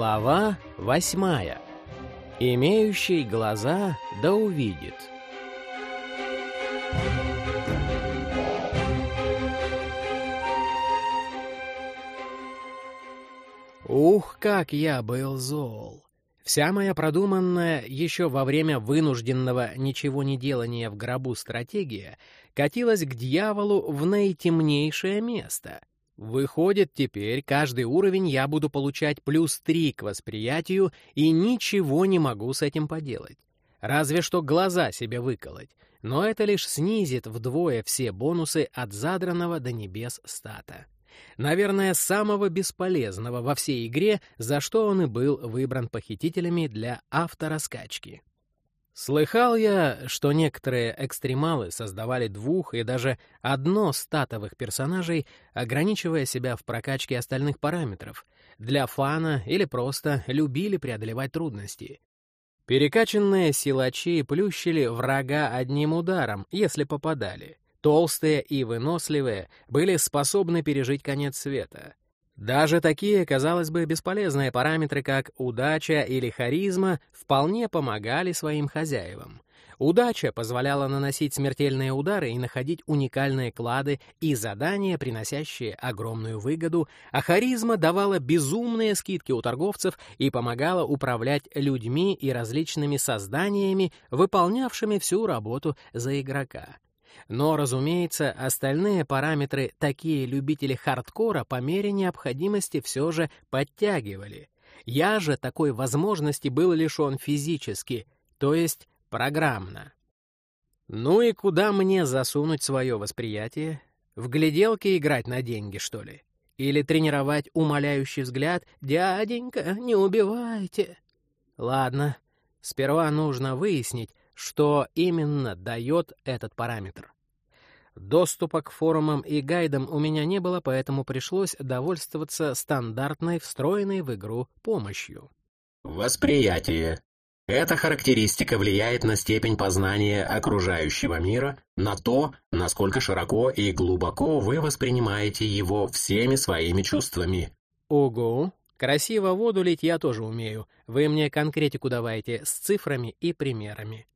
Глава восьмая. Имеющий глаза да увидит. Ух, как я был зол! Вся моя продуманная еще во время вынужденного ничего не делания в гробу стратегия катилась к дьяволу в наитемнейшее место — Выходит, теперь каждый уровень я буду получать плюс 3 к восприятию и ничего не могу с этим поделать. Разве что глаза себе выколоть. Но это лишь снизит вдвое все бонусы от задранного до небес стата. Наверное, самого бесполезного во всей игре, за что он и был выбран похитителями для автораскачки. Слыхал я, что некоторые экстремалы создавали двух и даже одно статовых персонажей, ограничивая себя в прокачке остальных параметров, для фана или просто любили преодолевать трудности. Перекачанные силачи плющили врага одним ударом, если попадали. Толстые и выносливые были способны пережить конец света. Даже такие, казалось бы, бесполезные параметры, как удача или харизма, вполне помогали своим хозяевам. Удача позволяла наносить смертельные удары и находить уникальные клады и задания, приносящие огромную выгоду, а харизма давала безумные скидки у торговцев и помогала управлять людьми и различными созданиями, выполнявшими всю работу за игрока. Но, разумеется, остальные параметры такие любители хардкора по мере необходимости все же подтягивали. Я же такой возможности был лишен физически, то есть программно. Ну и куда мне засунуть свое восприятие? В гляделки играть на деньги, что ли? Или тренировать умоляющий взгляд «Дяденька, не убивайте!» Ладно, сперва нужно выяснить, что именно дает этот параметр. Доступа к форумам и гайдам у меня не было, поэтому пришлось довольствоваться стандартной, встроенной в игру помощью. Восприятие. Эта характеристика влияет на степень познания окружающего мира, на то, насколько широко и глубоко вы воспринимаете его всеми своими чувствами. Ого, красиво воду лить я тоже умею. Вы мне конкретику давайте с цифрами и примерами.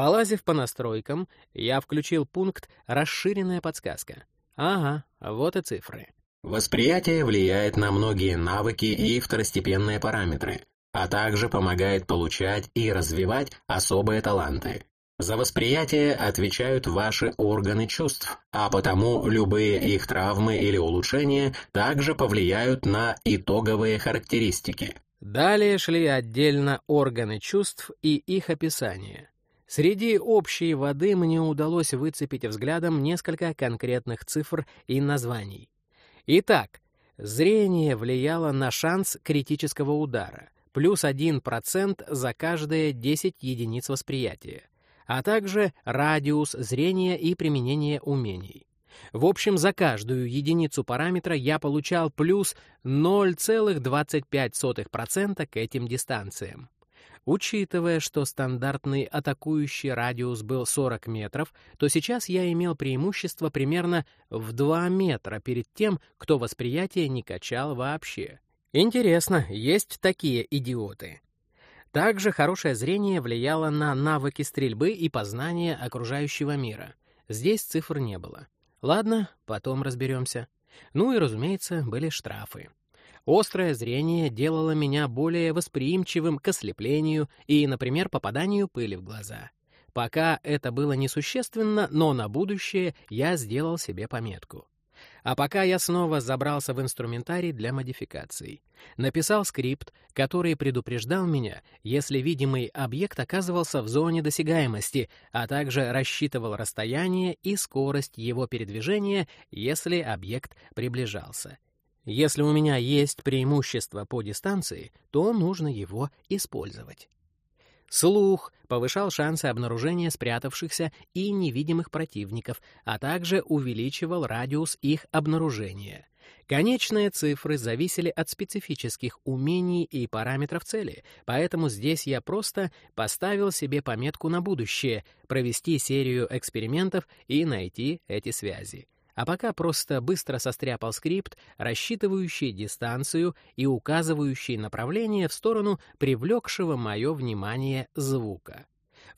Полазив по настройкам, я включил пункт «Расширенная подсказка». Ага, вот и цифры. Восприятие влияет на многие навыки и второстепенные параметры, а также помогает получать и развивать особые таланты. За восприятие отвечают ваши органы чувств, а потому любые их травмы или улучшения также повлияют на итоговые характеристики. Далее шли отдельно органы чувств и их описание. Среди общей воды мне удалось выцепить взглядом несколько конкретных цифр и названий. Итак, зрение влияло на шанс критического удара, плюс 1% за каждые 10 единиц восприятия, а также радиус зрения и применение умений. В общем, за каждую единицу параметра я получал плюс 0,25% к этим дистанциям. Учитывая, что стандартный атакующий радиус был 40 метров, то сейчас я имел преимущество примерно в 2 метра перед тем, кто восприятие не качал вообще. Интересно, есть такие идиоты. Также хорошее зрение влияло на навыки стрельбы и познание окружающего мира. Здесь цифр не было. Ладно, потом разберемся. Ну и, разумеется, были штрафы. Острое зрение делало меня более восприимчивым к ослеплению и, например, попаданию пыли в глаза. Пока это было несущественно, но на будущее я сделал себе пометку. А пока я снова забрался в инструментарий для модификаций. Написал скрипт, который предупреждал меня, если видимый объект оказывался в зоне досягаемости, а также рассчитывал расстояние и скорость его передвижения, если объект приближался. Если у меня есть преимущество по дистанции, то нужно его использовать. Слух повышал шансы обнаружения спрятавшихся и невидимых противников, а также увеличивал радиус их обнаружения. Конечные цифры зависели от специфических умений и параметров цели, поэтому здесь я просто поставил себе пометку на будущее — провести серию экспериментов и найти эти связи. А пока просто быстро состряпал скрипт, рассчитывающий дистанцию и указывающий направление в сторону привлекшего мое внимание звука.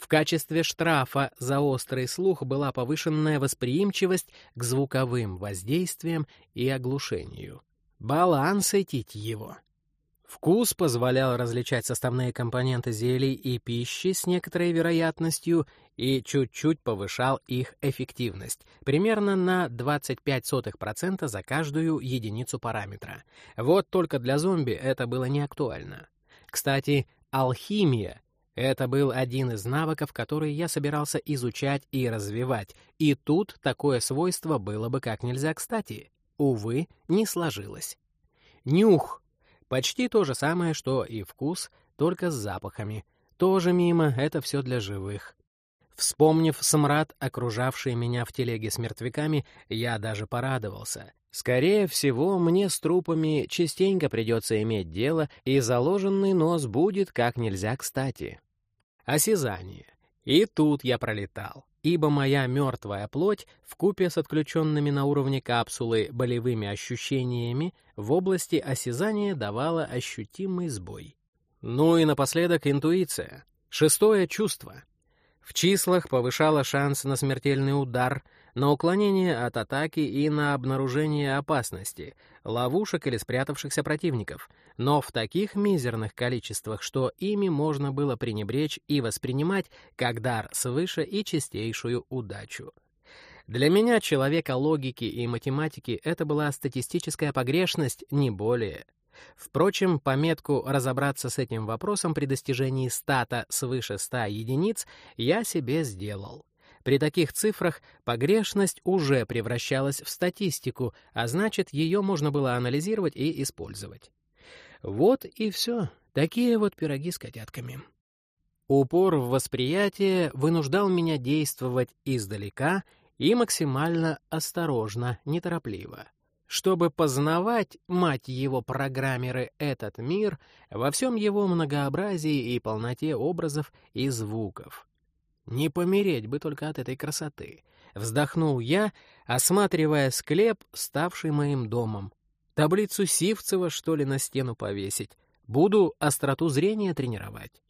В качестве штрафа за острый слух была повышенная восприимчивость к звуковым воздействиям и оглушению. Баланситить его. Вкус позволял различать составные компоненты зелий и пищи с некоторой вероятностью и чуть-чуть повышал их эффективность, примерно на 25% за каждую единицу параметра. Вот только для зомби это было не актуально. Кстати, алхимия — это был один из навыков, который я собирался изучать и развивать, и тут такое свойство было бы как нельзя кстати. Увы, не сложилось. Нюх Почти то же самое, что и вкус, только с запахами. Тоже мимо, это все для живых. Вспомнив смрад, окружавший меня в телеге с мертвяками, я даже порадовался. Скорее всего, мне с трупами частенько придется иметь дело, и заложенный нос будет как нельзя кстати. Осязание. И тут я пролетал ибо моя мертвая плоть, вкупе с отключенными на уровне капсулы болевыми ощущениями, в области осязания давала ощутимый сбой. Ну и напоследок интуиция, шестое чувство. В числах повышало шанс на смертельный удар, на уклонение от атаки и на обнаружение опасности, ловушек или спрятавшихся противников, но в таких мизерных количествах, что ими можно было пренебречь и воспринимать как дар свыше и чистейшую удачу. Для меня, человека логики и математики, это была статистическая погрешность, не более. Впрочем, пометку «разобраться с этим вопросом при достижении стата свыше 100 единиц» я себе сделал. При таких цифрах погрешность уже превращалась в статистику, а значит, ее можно было анализировать и использовать. Вот и все. Такие вот пироги с котятками. Упор в восприятие вынуждал меня действовать издалека и максимально осторожно, неторопливо. Чтобы познавать, мать его программеры, этот мир во всем его многообразии и полноте образов и звуков. Не помереть бы только от этой красоты. Вздохнул я, осматривая склеп, ставший моим домом. Таблицу Сивцева, что ли, на стену повесить. Буду остроту зрения тренировать.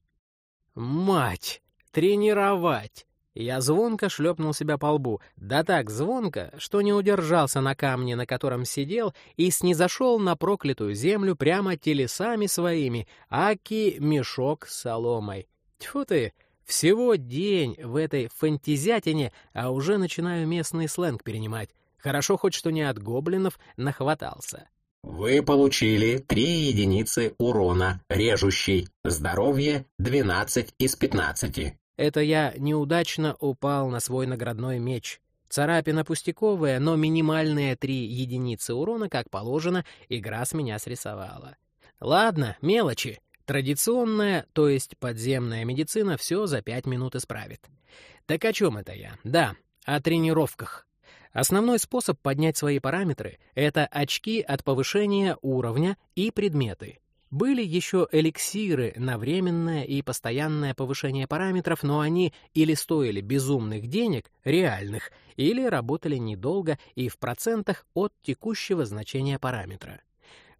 Мать! Тренировать! Я звонко шлепнул себя по лбу, да так звонко, что не удержался на камне, на котором сидел, и снизошел на проклятую землю прямо телесами своими, аки мешок с соломой. Тьфу ты, всего день в этой фантазятине, а уже начинаю местный сленг перенимать. Хорошо хоть что не от гоблинов нахватался. Вы получили три единицы урона, режущий. Здоровье 12 из 15. Это я неудачно упал на свой наградной меч. Царапина пустяковая, но минимальные три единицы урона, как положено, игра с меня срисовала. Ладно, мелочи. Традиционная, то есть подземная медицина все за пять минут исправит. Так о чем это я? Да, о тренировках. Основной способ поднять свои параметры — это очки от повышения уровня и предметы. Были еще эликсиры на временное и постоянное повышение параметров, но они или стоили безумных денег, реальных, или работали недолго и в процентах от текущего значения параметра.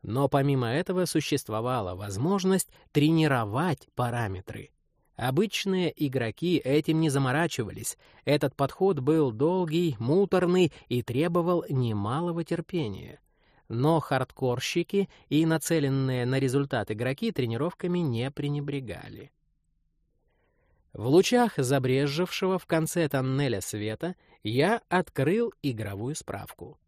Но помимо этого существовала возможность тренировать параметры. Обычные игроки этим не заморачивались. Этот подход был долгий, муторный и требовал немалого терпения. Но хардкорщики и нацеленные на результат игроки тренировками не пренебрегали. В лучах забрежевшего в конце тоннеля света я открыл игровую справку.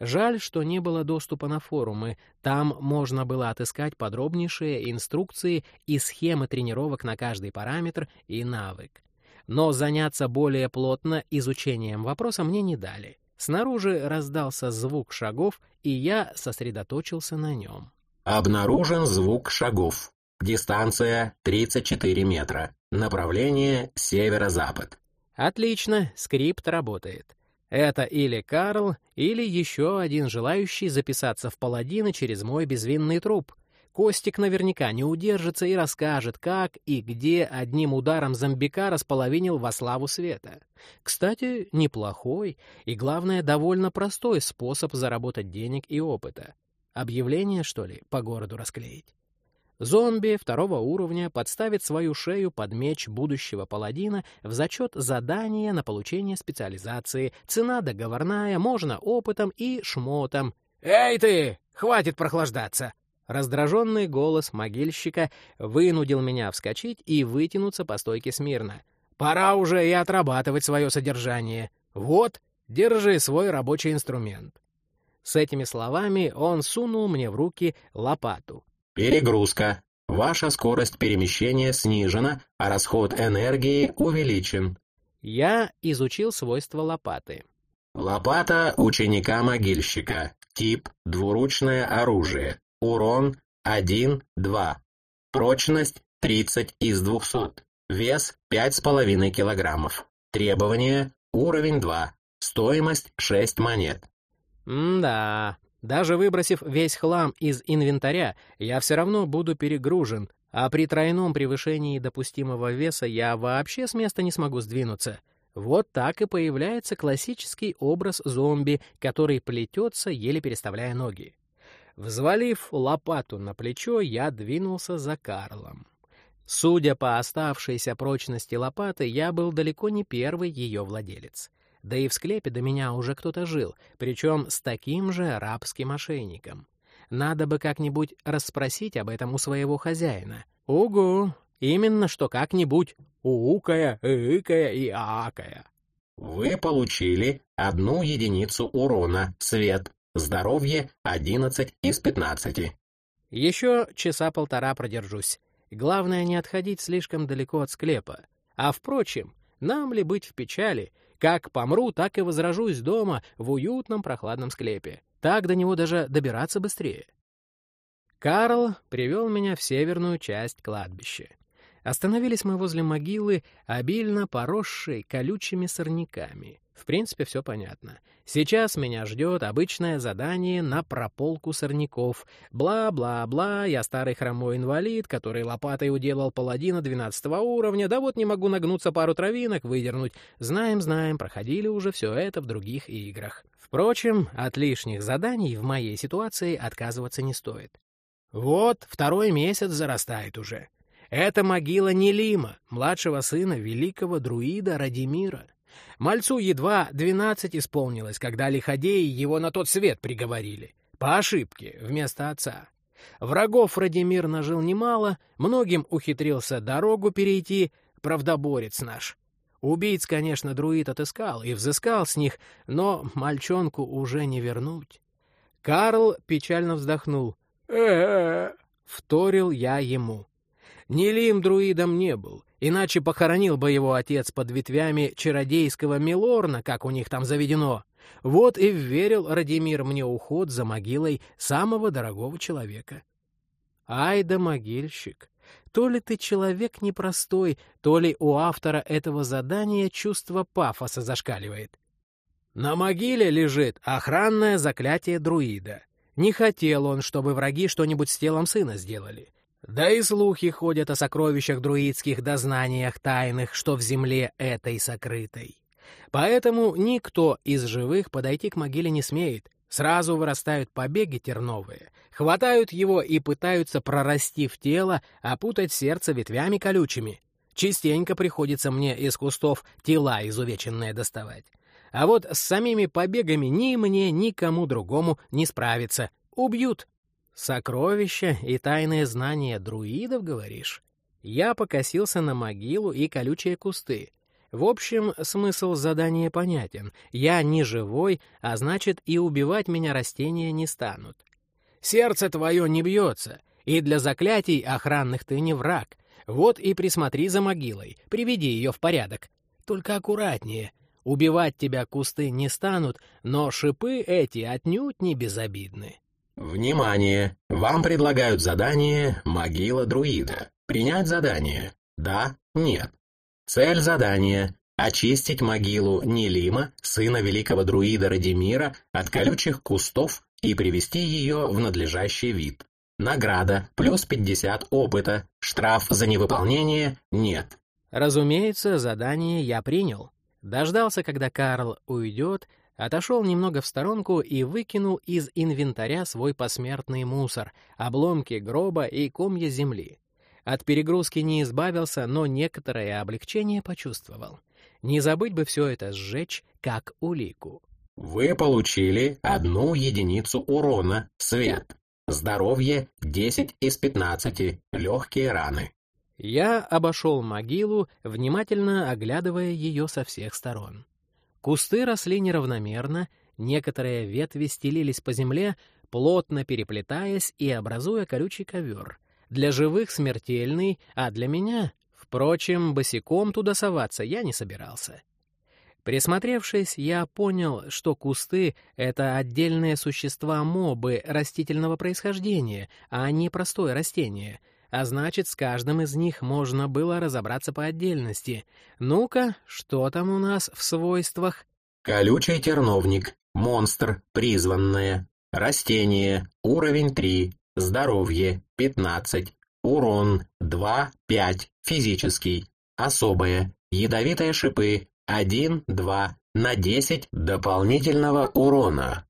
Жаль, что не было доступа на форумы. Там можно было отыскать подробнейшие инструкции и схемы тренировок на каждый параметр и навык. Но заняться более плотно изучением вопроса мне не дали. Снаружи раздался звук шагов, и я сосредоточился на нем. Обнаружен звук шагов. Дистанция 34 метра. Направление северо-запад. Отлично, скрипт работает. Это или Карл, или еще один желающий записаться в паладины через мой безвинный труп. Костик наверняка не удержится и расскажет, как и где одним ударом зомбика располовинил во славу света. Кстати, неплохой и, главное, довольно простой способ заработать денег и опыта. Объявление, что ли, по городу расклеить? Зомби второго уровня подставит свою шею под меч будущего паладина в зачет задания на получение специализации, цена договорная, можно опытом и шмотом. «Эй ты! Хватит прохлаждаться!» Раздраженный голос могильщика вынудил меня вскочить и вытянуться по стойке смирно. «Пора уже и отрабатывать свое содержание. Вот, держи свой рабочий инструмент». С этими словами он сунул мне в руки лопату. Перегрузка. Ваша скорость перемещения снижена, а расход энергии увеличен. Я изучил свойства лопаты. Лопата ученика-могильщика. Тип – двуручное оружие. Урон – 1-2. Прочность – 30 из 200. Вес – 5,5 килограммов. Требования – уровень 2. Стоимость – 6 монет. М-да, даже выбросив весь хлам из инвентаря, я все равно буду перегружен, а при тройном превышении допустимого веса я вообще с места не смогу сдвинуться. Вот так и появляется классический образ зомби, который плетется, еле переставляя ноги. Взвалив лопату на плечо, я двинулся за Карлом. Судя по оставшейся прочности лопаты, я был далеко не первый ее владелец. Да и в склепе до меня уже кто-то жил, причем с таким же арабским ошейником. Надо бы как-нибудь расспросить об этом у своего хозяина. Угу, именно что как-нибудь уукая, икая и акая. Вы получили одну единицу урона, свет, здоровье 11 из 15. Еще часа полтора продержусь. Главное не отходить слишком далеко от склепа. А впрочем, нам ли быть в печали, как помру, так и возражусь дома в уютном прохладном склепе. Так до него даже добираться быстрее. Карл привел меня в северную часть кладбища. Остановились мы возле могилы, обильно поросшей колючими сорняками. В принципе, все понятно. Сейчас меня ждет обычное задание на прополку сорняков. Бла-бла-бла, я старый хромой инвалид, который лопатой уделал паладина 12 уровня, да вот не могу нагнуться пару травинок, выдернуть. Знаем-знаем, проходили уже все это в других играх. Впрочем, от лишних заданий в моей ситуации отказываться не стоит. Вот, второй месяц зарастает уже. Это могила Нелима, младшего сына великого друида Радимира. Мальцу едва двенадцать исполнилось, когда лиходеи его на тот свет приговорили. По ошибке, вместо отца. Врагов Радимир нажил немало, многим ухитрился дорогу перейти, правдоборец наш. Убийц, конечно, друид отыскал и взыскал с них, но мальчонку уже не вернуть. Карл печально вздохнул. э вторил я ему. Нелим друидом не был, иначе похоронил бы его отец под ветвями чародейского Милорна, как у них там заведено. Вот и верил Радимир мне уход за могилой самого дорогого человека. Ай да могильщик! То ли ты человек непростой, то ли у автора этого задания чувство пафоса зашкаливает. На могиле лежит охранное заклятие друида. Не хотел он, чтобы враги что-нибудь с телом сына сделали. Да и слухи ходят о сокровищах друидских дознаниях тайных, что в земле этой сокрытой. Поэтому никто из живых подойти к могиле не смеет. Сразу вырастают побеги терновые, хватают его и пытаются прорасти в тело, опутать сердце ветвями колючими. Частенько приходится мне из кустов тела изувеченные доставать. А вот с самими побегами ни мне, ни кому другому не справиться. Убьют. Сокровища и тайные знания друидов, говоришь? Я покосился на могилу и колючие кусты. В общем, смысл задания понятен. Я не живой, а значит, и убивать меня растения не станут. Сердце твое не бьется, и для заклятий охранных ты не враг. Вот и присмотри за могилой, приведи ее в порядок. Только аккуратнее. Убивать тебя кусты не станут, но шипы эти отнюдь не безобидны. Внимание! Вам предлагают задание «Могила друида». Принять задание? Да? Нет? Цель задания — очистить могилу Нелима, сына великого друида Радимира, от колючих кустов и привести ее в надлежащий вид. Награда плюс 50 опыта. Штраф за невыполнение нет. Разумеется, задание я принял. Дождался, когда Карл уйдет, отошел немного в сторонку и выкинул из инвентаря свой посмертный мусор, обломки гроба и комья земли. От перегрузки не избавился, но некоторое облегчение почувствовал. Не забыть бы все это сжечь, как улику. Вы получили одну единицу урона, свет. Здоровье 10 из 15, легкие раны. Я обошел могилу, внимательно оглядывая ее со всех сторон. Кусты росли неравномерно, некоторые ветви стелились по земле, плотно переплетаясь и образуя колючий ковер. Для живых смертельный, а для меня... Впрочем, босиком туда соваться я не собирался. Присмотревшись, я понял, что кусты — это отдельные существа-мобы растительного происхождения, а не простое растение, а значит, с каждым из них можно было разобраться по отдельности. Ну-ка, что там у нас в свойствах? Колючий терновник, монстр, призванное, растение, уровень 3, здоровье, 15, урон, 2, 5, физический, особое, ядовитые шипы, 1-2 на 10 дополнительного урона.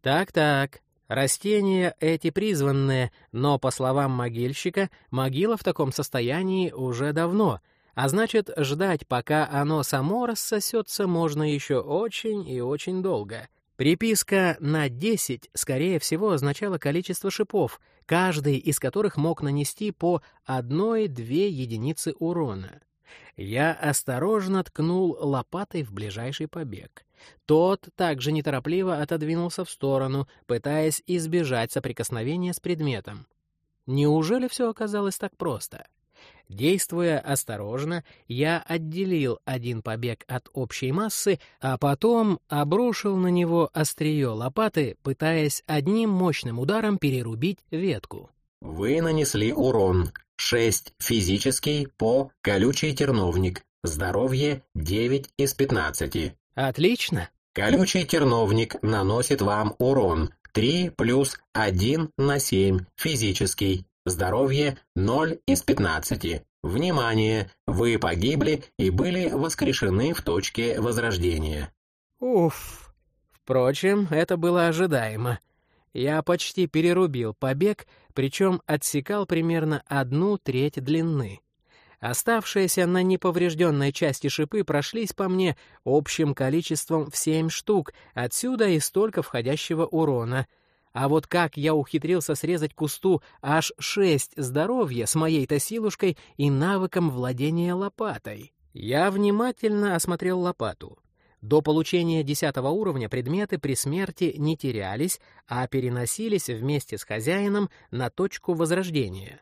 Так-так, растения эти призванные, но, по словам могильщика, могила в таком состоянии уже давно, а значит, ждать, пока оно само рассосется, можно еще очень и очень долго. Приписка на 10, скорее всего, означала количество шипов, каждый из которых мог нанести по 1-2 единицы урона. Я осторожно ткнул лопатой в ближайший побег. Тот также неторопливо отодвинулся в сторону, пытаясь избежать соприкосновения с предметом. Неужели все оказалось так просто? Действуя осторожно, я отделил один побег от общей массы, а потом обрушил на него острие лопаты, пытаясь одним мощным ударом перерубить ветку. Вы нанесли урон. 6 физический по колючий терновник. Здоровье 9 из 15. Отлично. Колючий терновник наносит вам урон 3 плюс 1 на 7 физический. Здоровье 0 из 15. Внимание! Вы погибли и были воскрешены в точке возрождения. Уф. Впрочем, это было ожидаемо. Я почти перерубил побег, причем отсекал примерно одну треть длины. Оставшиеся на неповрежденной части шипы прошлись по мне общим количеством в семь штук, отсюда и столько входящего урона. А вот как я ухитрился срезать кусту аж шесть здоровья с моей-то силушкой и навыком владения лопатой? Я внимательно осмотрел лопату. До получения десятого уровня предметы при смерти не терялись, а переносились вместе с хозяином на точку возрождения.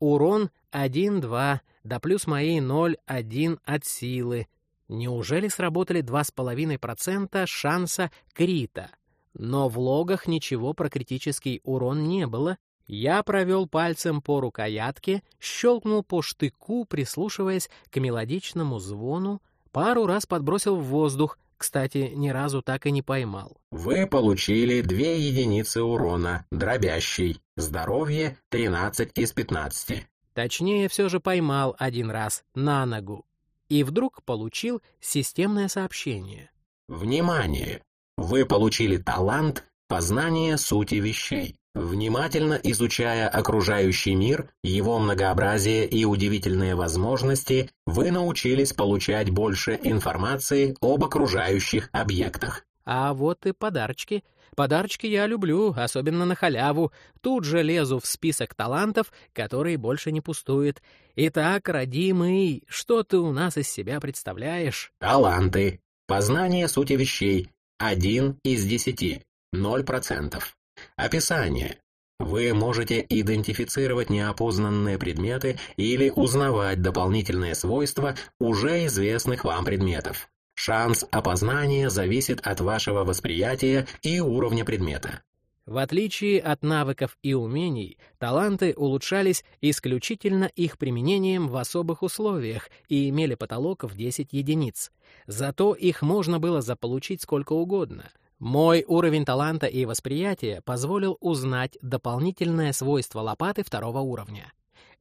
Урон 1-2, да плюс мои 0-1 от силы. Неужели сработали 2,5% шанса крита? Но в логах ничего про критический урон не было. Я провел пальцем по рукоятке, щелкнул по штыку, прислушиваясь к мелодичному звону, Пару раз подбросил в воздух, кстати, ни разу так и не поймал. Вы получили две единицы урона, дробящий. Здоровье 13 из 15. Точнее, все же поймал один раз, на ногу. И вдруг получил системное сообщение. Внимание! Вы получили талант познания сути вещей. Внимательно изучая окружающий мир, его многообразие и удивительные возможности, вы научились получать больше информации об окружающих объектах. А вот и подарочки. Подарочки я люблю, особенно на халяву. Тут же лезу в список талантов, который больше не пустует. Итак, родимый, что ты у нас из себя представляешь? Таланты. Познание сути вещей. Один из десяти. Ноль процентов. Описание. Вы можете идентифицировать неопознанные предметы или узнавать дополнительные свойства уже известных вам предметов. Шанс опознания зависит от вашего восприятия и уровня предмета. В отличие от навыков и умений, таланты улучшались исключительно их применением в особых условиях и имели потолок в 10 единиц. Зато их можно было заполучить сколько угодно. Мой уровень таланта и восприятия позволил узнать дополнительное свойство лопаты второго уровня.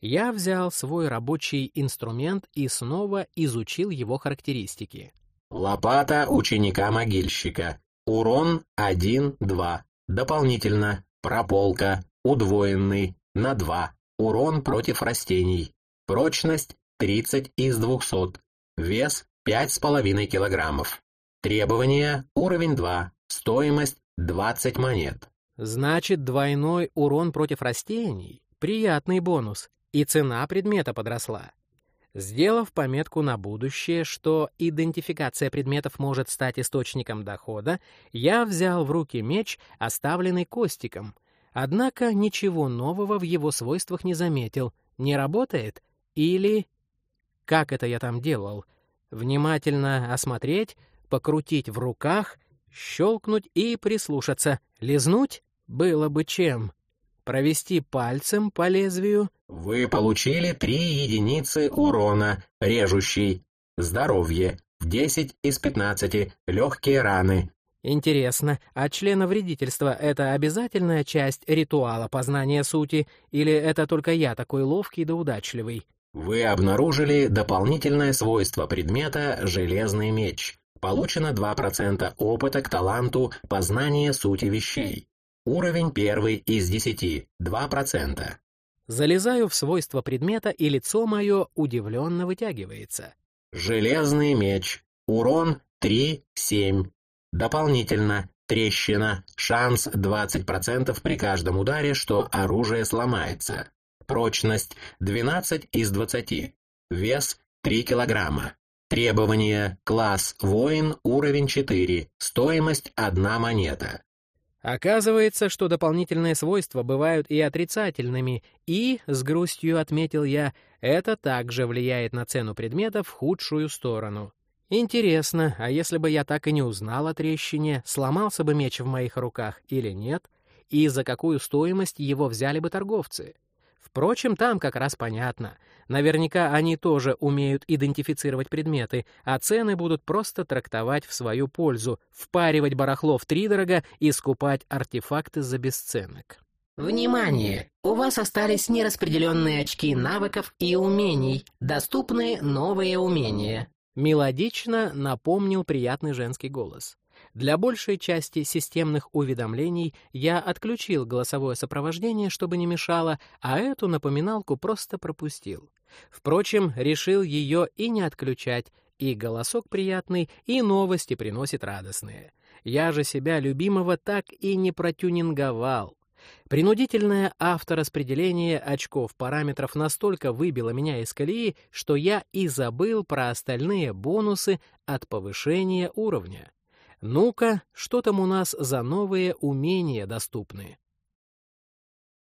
Я взял свой рабочий инструмент и снова изучил его характеристики. Лопата ученика-могильщика. Урон 1-2. Дополнительно. Прополка. Удвоенный. На 2. Урон против растений. Прочность 30 из 200. Вес 5,5 килограммов. Требования уровень 2. Стоимость 20 монет. Значит, двойной урон против растений — приятный бонус, и цена предмета подросла. Сделав пометку на будущее, что идентификация предметов может стать источником дохода, я взял в руки меч, оставленный Костиком. Однако ничего нового в его свойствах не заметил. Не работает? Или... Как это я там делал? Внимательно осмотреть, покрутить в руках, щелкнуть и прислушаться. Лизнуть? Было бы чем. Провести пальцем по лезвию. Вы получили три единицы урона, режущий. Здоровье. В 10 из 15. Легкие раны. Интересно, а членовредительство — это обязательная часть ритуала познания сути, или это только я такой ловкий да удачливый? Вы обнаружили дополнительное свойство предмета «Железный меч». Получено 2% опыта к таланту познания сути вещей. Уровень первый из 10, 2%. Залезаю в свойства предмета, и лицо мое удивленно вытягивается. Железный меч. Урон 3-7. Дополнительно. Трещина. Шанс 20% при каждом ударе, что оружие сломается. Прочность 12 из 20. Вес 3 килограмма. Требования. Класс воин, уровень 4. Стоимость 1 монета. Оказывается, что дополнительные свойства бывают и отрицательными, и, с грустью отметил я, это также влияет на цену предмета в худшую сторону. Интересно, а если бы я так и не узнал о трещине, сломался бы меч в моих руках или нет, и за какую стоимость его взяли бы торговцы? Впрочем, там как раз понятно. Наверняка они тоже умеют идентифицировать предметы, а цены будут просто трактовать в свою пользу, впаривать барахло в втридорога и скупать артефакты за бесценок. Внимание! У вас остались нераспределенные очки навыков и умений. Доступны новые умения. Мелодично напомнил приятный женский голос. Для большей части системных уведомлений я отключил голосовое сопровождение, чтобы не мешало, а эту напоминалку просто пропустил. Впрочем, решил ее и не отключать, и голосок приятный, и новости приносит радостные. Я же себя любимого так и не протюнинговал. Принудительное автораспределение очков параметров настолько выбило меня из колеи, что я и забыл про остальные бонусы от повышения уровня. Ну-ка, что там у нас за новые умения доступны?